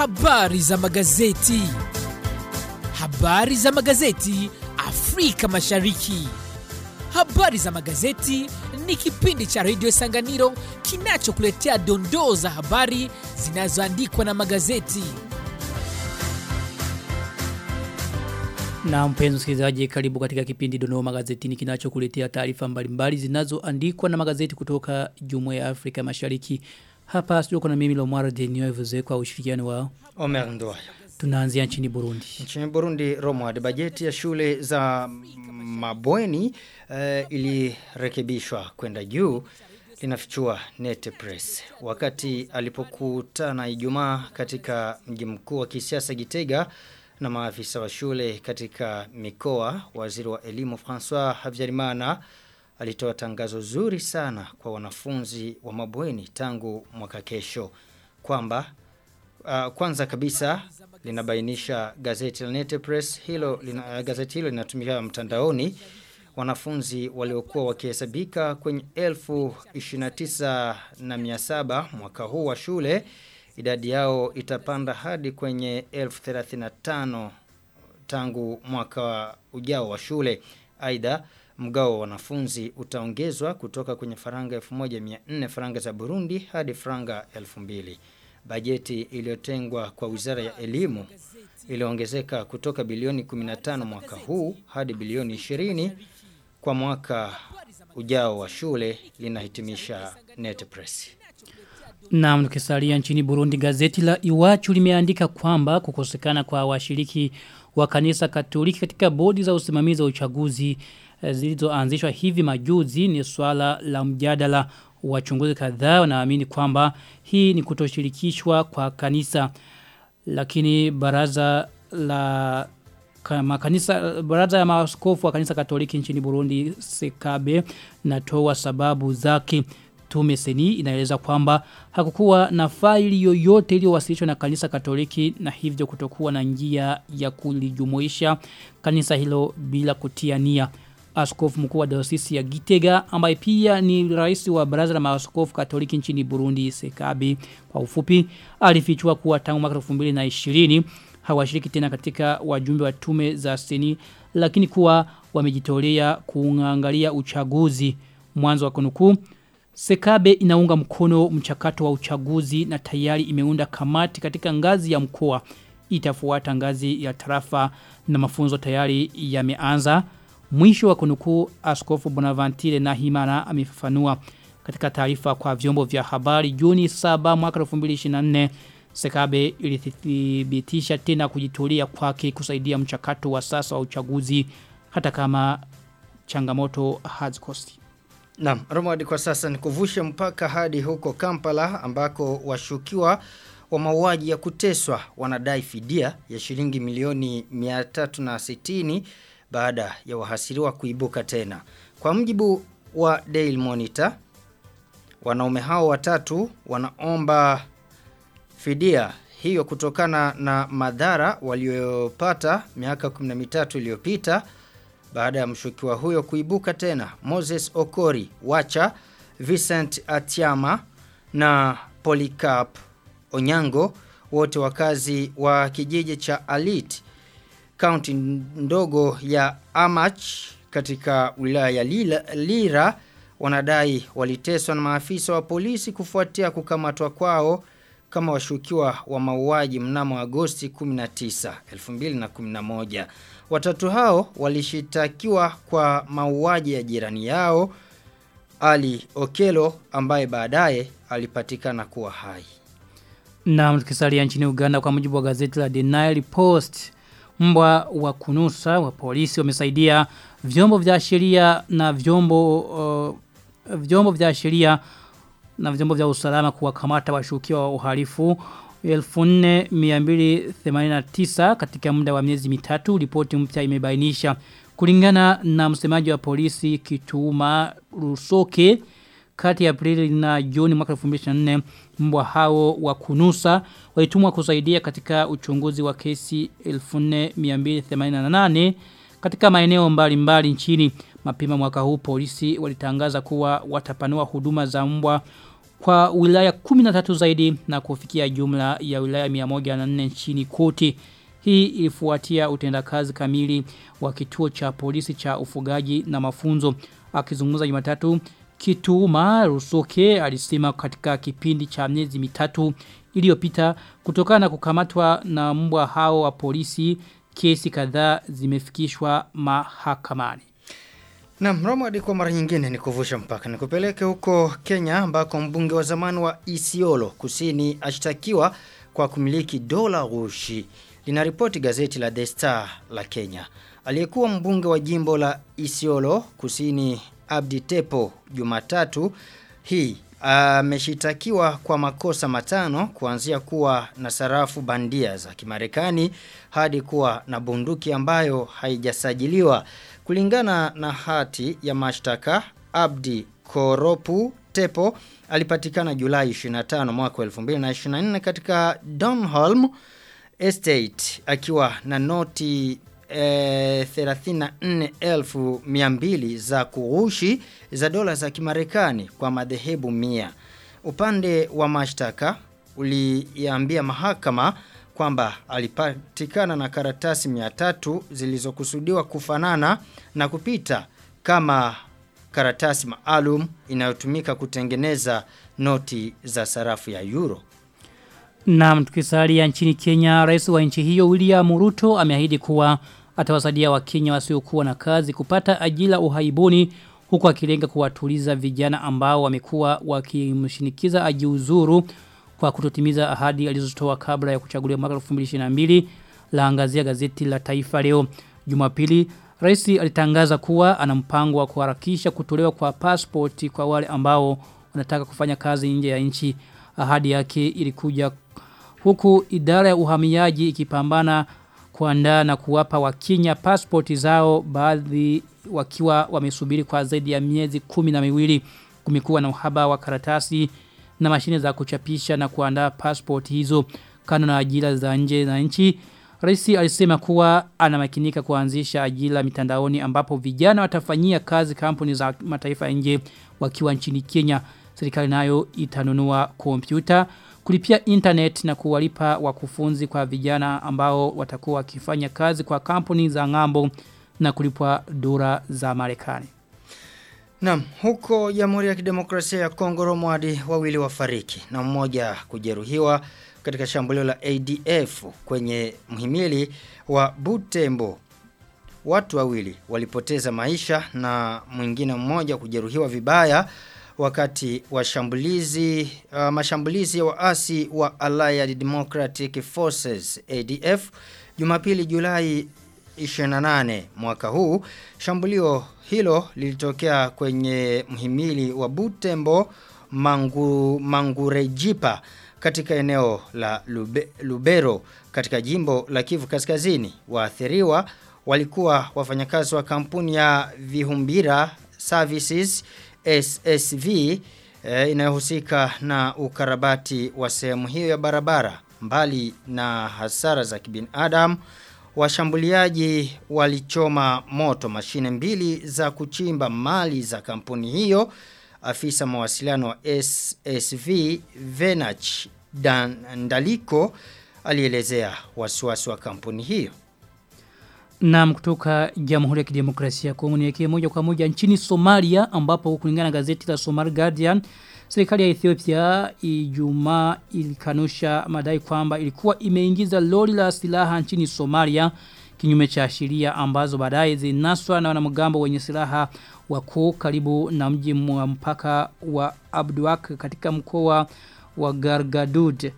Habari za magazeti. Habari za magazeti Afrika Mashariki. Habari za magazeti ni kipindi cha redio Sanganiro kinachokuletea dondoo za habari zinazoandikwa na magazeti. Na mpenzi msikilizaji karibu katika kipindi Dondoo Magazetini kinachokuletea taarifa mbalimbali zinazoandikwa na magazeti kutoka Jumuiya ya Afrika Mashariki. Hapa studio kuna mimi Lomar Denio Vuze kwa ushirikiano wao. Omer Ndoya. Tunaanzia nchini Burundi. Nchini Burundi Romad bajeti ya shule za mabweni uh, ilirekebishwa kwenda juu linafichua Net Press. Wakati alipokutana Ijumaa katika mji mkuu wa kisiasa Gitega na maafisa wa shule katika mikoa, waziri wa elimu François Havyarimana alitoa tangazo zuri sana kwa wanafunzi wa mabweni tangu mwaka kesho kwamba uh, kwanza kabisa linabainisha gazeti la Net Press hilo lina, uh, gazeti hilo linatumika mtandaoni wanafunzi waliokuwa wakihesabika kwenye elfu 29 na 700 mwaka huu wa shule idadi yao itapanda hadi kwenye elfu 35 tangu mwaka ujao wa shule. Aidha mgao wa wanafunzi utaongezwa kutoka kwenye faranga 1400 faranga za Burundi hadi faranga 2000 bajeti iliyotengwa kwa Wizara ya Elimu iliongezeka kutoka bilioni 15 mwaka huu hadi bilioni 20 kwa mwaka ujao wa shule linahitimisha Netpress. Na mtukisalia nchini Burundi gazeti la Iwachu limeandika kwamba kukosekana kwa washiriki wa kanisa Katoliki katika bodi za usimamizi wa uchaguzi zilizoanzishwa hivi majuzi ni swala la mjadala wachunguzi kadhaa. Wanaamini kwamba hii ni kutoshirikishwa kwa kanisa lakini baraza la kama kanisa baraza ya maaskofu wa kanisa Katoliki nchini Burundi Sekabe natoa sababu zake. Tume seni inaeleza kwamba hakukuwa na faili yoyote iliyowasilishwa na kanisa Katoliki na hivyo kutokuwa na njia ya kulijumuisha kanisa hilo bila kutia nia askofu mkuu wa dayosisi ya Gitega ambaye pia ni rais wa baraza la maaskofu Katoliki nchini Burundi Sekabi. Kwa ufupi alifichua kuwa tangu mwaka 2020 hawashiriki tena katika wajumbe wa tume za seni lakini kuwa wamejitolea kuangalia uchaguzi. Mwanzo wa kunukuu Sekabe inaunga mkono mchakato wa uchaguzi na tayari imeunda kamati katika ngazi ya mkoa. Itafuata ngazi ya tarafa na mafunzo tayari yameanza Mwisho wa kunukuu askofu Bonaventure na Himana amefafanua katika taarifa kwa vyombo vya habari Juni 7 mwaka 2024 Sekabe ilithibitisha tena kujitolea kwake kusaidia mchakato wa sasa wa uchaguzi hata kama changamoto hazikosi. Naam, Romadi kwa sasa ni kuvusha mpaka hadi huko Kampala ambako washukiwa wa mauaji ya kuteswa wanadai fidia ya shilingi milioni 360 baada ya wahasiriwa kuibuka tena. Kwa mjibu wa Daily Monitor, wanaume hao watatu wanaomba fidia hiyo kutokana na madhara waliopata miaka 13 iliyopita baada ya mshukiwa huyo kuibuka tena. Moses Okori, Wacha, Vincent Atiama na Polycarp Onyango wote wakazi wa kijiji cha Alit kaunti ndogo ya Amach katika wilaya ya Lila, Lira wanadai waliteswa na maafisa wa polisi kufuatia kukamatwa kwao kama washukiwa wa mauaji mnamo Agosti 19, 2011. Watatu hao walishitakiwa kwa mauaji ya jirani yao Ali Okelo ambaye baadaye alipatikana kuwa hai. Na mtukisalia nchini Uganda kwa mujibu wa gazeti la Nile Post mbwa wa kunusa wa polisi wamesaidia vyombo vya sheria na vyombo uh, vyombo vya sheria na vyombo vya usalama kuwakamata washukiwa wa uhalifu. 4289 katika muda wa miezi mitatu ripoti mpya imebainisha. Kulingana na msemaji wa polisi Kituma Rusoke kati ya Aprili na Juni mwaka 2024 mbwa hao wa kunusa walitumwa kusaidia katika uchunguzi wa kesi 1288 katika maeneo mbalimbali mbali nchini mapema mwaka huu polisi walitangaza kuwa watapanua huduma za mbwa kwa wilaya 13 zaidi na kufikia jumla ya wilaya 104 nchini kote. Hii ilifuatia utendakazi kamili wa kituo cha polisi cha ufugaji na mafunzo. Akizungumza Jumatatu, Kituma Rusoke alisema katika kipindi cha miezi mitatu iliyopita kutokana na kukamatwa na mbwa hao wa polisi kesi kadhaa zimefikishwa mahakamani. Na Romadi kwa mara nyingine ni kuvusha mpaka ni kupeleke huko Kenya ambako mbunge wa zamani wa Isiolo kusini ashtakiwa kwa kumiliki dola rushi. Linaripoti gazeti la The Star la Kenya. Aliyekuwa mbunge wa jimbo la Isiolo kusini Abdi Tepo Jumatatu hii ameshitakiwa kwa makosa matano kuanzia kuwa na sarafu bandia za Kimarekani hadi kuwa na bunduki ambayo haijasajiliwa. Kulingana na hati ya mashtaka Abdi Koropu Tepo alipatikana Julai 25 mwaka 2024 katika Donholm Estate akiwa na noti eh, 34,200 za kurushi za dola za kimarekani kwa madhehebu mia. Upande wa mashtaka uliambia mahakama kwamba alipatikana na karatasi 300 zilizokusudiwa kufanana na kupita kama karatasi maalum inayotumika kutengeneza noti za sarafu ya euro. Na tukisalia nchini Kenya, rais wa nchi hiyo William Ruto ameahidi kuwa atawasaidia Wakenya wasiokuwa na kazi kupata ajira uhaibuni huku akilenga kuwatuliza vijana ambao wamekuwa wakimshinikiza ajiuzuru kwa kutotimiza ahadi alizotoa kabla ya kuchaguliwa mwaka 2022 laangazia gazeti la Taifa leo. Jumapili Rais alitangaza kuwa ana mpango wa kuharakisha kutolewa kwa passport kwa wale ambao wanataka kufanya kazi nje ya nchi. Ahadi yake ilikuja huku idara ya uhamiaji ikipambana kuandaa na kuwapa wakenya pasipoti zao baadhi wakiwa wamesubiri kwa zaidi ya miezi kumi na miwili. Kumekuwa na uhaba wa karatasi na mashine za kuchapisha na kuandaa pasipoti hizo kando na ajira za nje na nchi. Rais alisema kuwa anamakinika kuanzisha ajira mitandaoni ambapo vijana watafanyia kazi kampuni za mataifa nje wakiwa nchini Kenya. Serikali nayo itanunua kompyuta, kulipia internet na kuwalipa wakufunzi kwa vijana ambao watakuwa wakifanya kazi kwa kampuni za ng'ambo na kulipwa dura za Marekani. Naam, huko Jamhuri ya Kidemokrasia ya Kongo Romwadi wawili wafariki na mmoja kujeruhiwa katika shambulio la ADF kwenye mhimili wa Butembo. Watu wawili walipoteza maisha na mwingine mmoja kujeruhiwa vibaya wakati wa shambulizi uh, mashambulizi ya waasi wa Allied Democratic Forces ADF Jumapili Julai 28 mwaka huu. Shambulio hilo lilitokea kwenye mhimili wa Butembo Mangu, Mangurejipa katika eneo la Lube, Lubero katika jimbo la Kivu Kaskazini. Waathiriwa walikuwa wafanyakazi wa kampuni ya Vihumbira Services SSV e, inayohusika na ukarabati wa sehemu hiyo ya barabara mbali na hasara za kibinadamu washambuliaji walichoma moto mashine mbili za kuchimba mali za kampuni hiyo afisa mawasiliano wa SSV Venach Dandaliko alielezea wasiwasi wa kampuni hiyo. Na kutoka Jamhuri ya Kidemokrasia ya Kongo niwekee moja kwa moja nchini Somalia ambapo kulingana na gazeti la Somal Guardian serikali ya Ethiopia Ijumaa ilikanusha madai kwamba ilikuwa imeingiza lori la silaha nchini Somalia kinyume cha sheria ambazo baadaye zinaswa na wanamgambo wenye silaha wako karibu na mji wa mpaka wa Abduak katika mkoa wa Gargadud.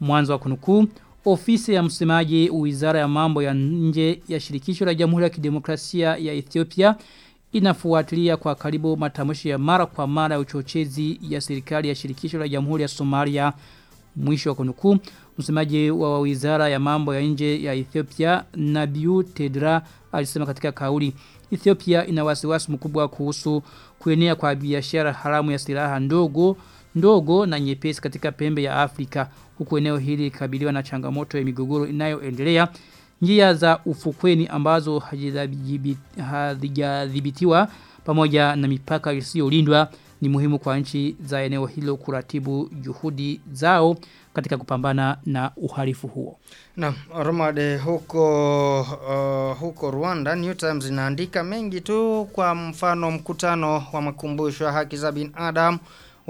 Mwanzo wa kunukuu ofisi ya msemaji wizara ya mambo ya nje ya shirikisho la Jamhuri ya Kidemokrasia ya Ethiopia inafuatilia kwa karibu matamshi ya mara kwa mara ya uchochezi ya serikali ya shirikisho la Jamhuri ya Somalia mwisho wa kunuku msemaji wa wizara ya mambo ya nje ya Ethiopia Nabiu Tedra alisema katika kauli Ethiopia ina wasiwasi mkubwa kuhusu kuenea kwa biashara haramu ya silaha ndogo ndogo na nyepesi katika pembe ya Afrika huku eneo hili likabiliwa na changamoto ya migogoro inayoendelea njia za ufukweni ambazo hazijadhibitiwa pamoja na mipaka isiyolindwa ni muhimu kwa nchi za eneo hilo kuratibu juhudi zao katika kupambana na uhalifu huo. Na Romade huko uh, huko Rwanda New Times inaandika mengi tu kwa mfano mkutano wa makumbusho ya haki za binadamu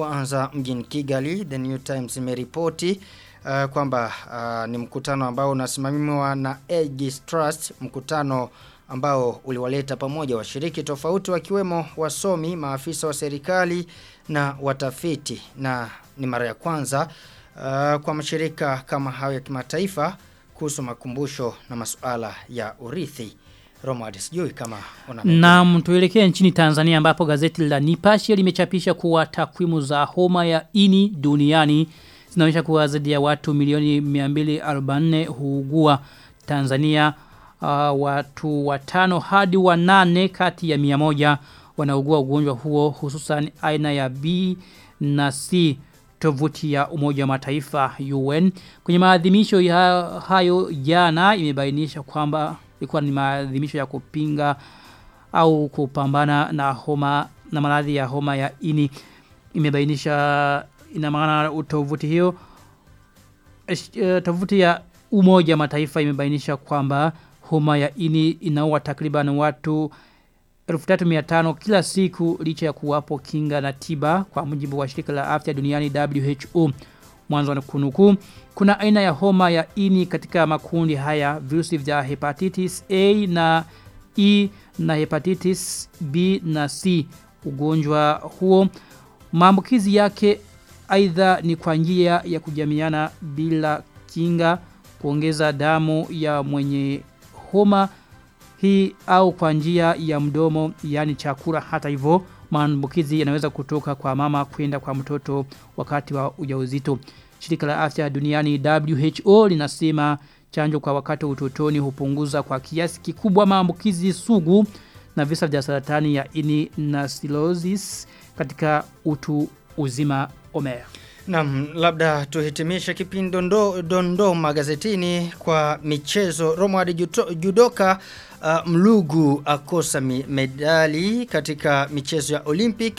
waanza mjini Kigali The New Times imeripoti uh, kwamba uh, ni mkutano ambao unasimamiwa na Aegis Trust mkutano ambao uliwaleta pamoja washiriki tofauti wakiwemo wasomi, maafisa wa serikali na watafiti na ni mara ya kwanza uh, kwa mashirika kama hayo ya kimataifa kuhusu makumbusho na masuala ya urithi. Romad sijui kama una Naam, tuelekee nchini Tanzania ambapo gazeti la Nipashe limechapisha kuwa takwimu za homa ya ini duniani zinaonyesha kuwa zaidi ya watu milioni 244 huugua. Tanzania uh, watu watano hadi wanane kati ya 100 wanaugua ugonjwa huo hususan aina ya B na C. Tovuti ya umoja wa mataifa UN kwenye maadhimisho ya hayo jana imebainisha kwamba ilikuwa ni maadhimisho ya kupinga au kupambana na homa na maradhi ya homa ya ini. Imebainisha ina maana tovuti hiyo uh, tovuti ya umoja mataifa imebainisha kwamba homa ya ini inaua takriban watu 3500 kila siku licha ya kuwapo kinga na tiba kwa mujibu wa shirika la afya duniani WHO mwanzo na kunuku kuna aina ya homa ya ini katika makundi haya virusi vya hepatitis A na E na hepatitis B na C. Ugonjwa huo maambukizi yake aidha ni kwa njia ya kujamiana bila kinga kuongeza damu ya mwenye homa hii au kwa njia ya mdomo yani chakula. Hata hivyo maambukizi yanaweza kutoka kwa mama kwenda kwa mtoto wakati wa ujauzito. Shirika la afya duniani WHO linasema chanjo kwa wakati wa utotoni hupunguza kwa kiasi kikubwa maambukizi sugu na visa vya saratani ya ini na silosis katika utu uzima omea Naam, labda tuhitimishe kipindi dondo, dondo magazetini kwa michezo. Juto- Judoka uh, Mlugu akosa medali katika michezo ya Olympic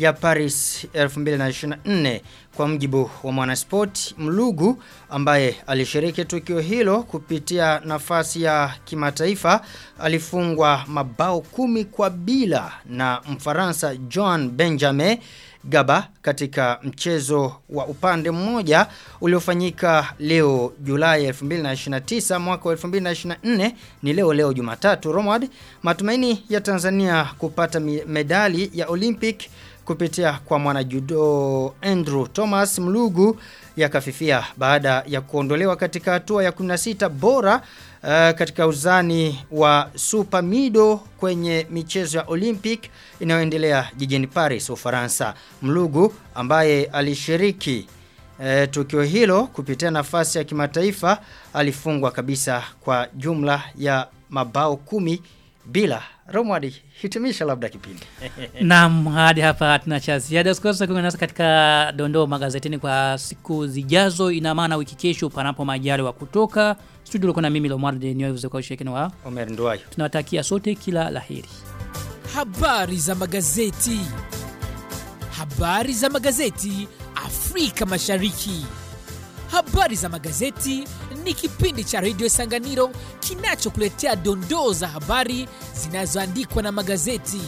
ya Paris 2024 kwa mjibu wa Mwanasport Mlugu ambaye alishiriki tukio hilo kupitia nafasi ya kimataifa alifungwa mabao kumi kwa bila na Mfaransa John Benjamin Gaba katika mchezo wa upande mmoja uliofanyika leo Julai 2029 mwaka wa 2024 ni leo leo Jumatatu. Romad matumaini ya Tanzania kupata medali ya Olympic kupitia kwa mwanajudo Andrew Thomas Mlugu yakafifia baada ya kuondolewa katika hatua ya 16 bora uh, katika uzani wa Super Mido kwenye michezo ya Olympic inayoendelea jijini Paris Ufaransa. Mlugu ambaye alishiriki E, tukio hilo kupitia nafasi ya kimataifa alifungwa kabisa kwa jumla ya mabao kumi bila Romwadi hitimisha labda kipindi. Naam, hadi hapa tuna cha ziada. Usikose kuungana nasi katika dondoo magazetini kwa siku zijazo. Ina maana wiki kesho panapo majali wa kutoka studio. Uko na mimi Lomar de Nyoy kwa ushirikiano wa Omer Ndwayo. tunawatakia sote kila la heri. Habari za magazeti. Habari za magazeti Afrika Mashariki. Habari za magazeti ni kipindi cha redio Sanganiro kinachokuletea dondoo za habari zinazoandikwa na magazeti.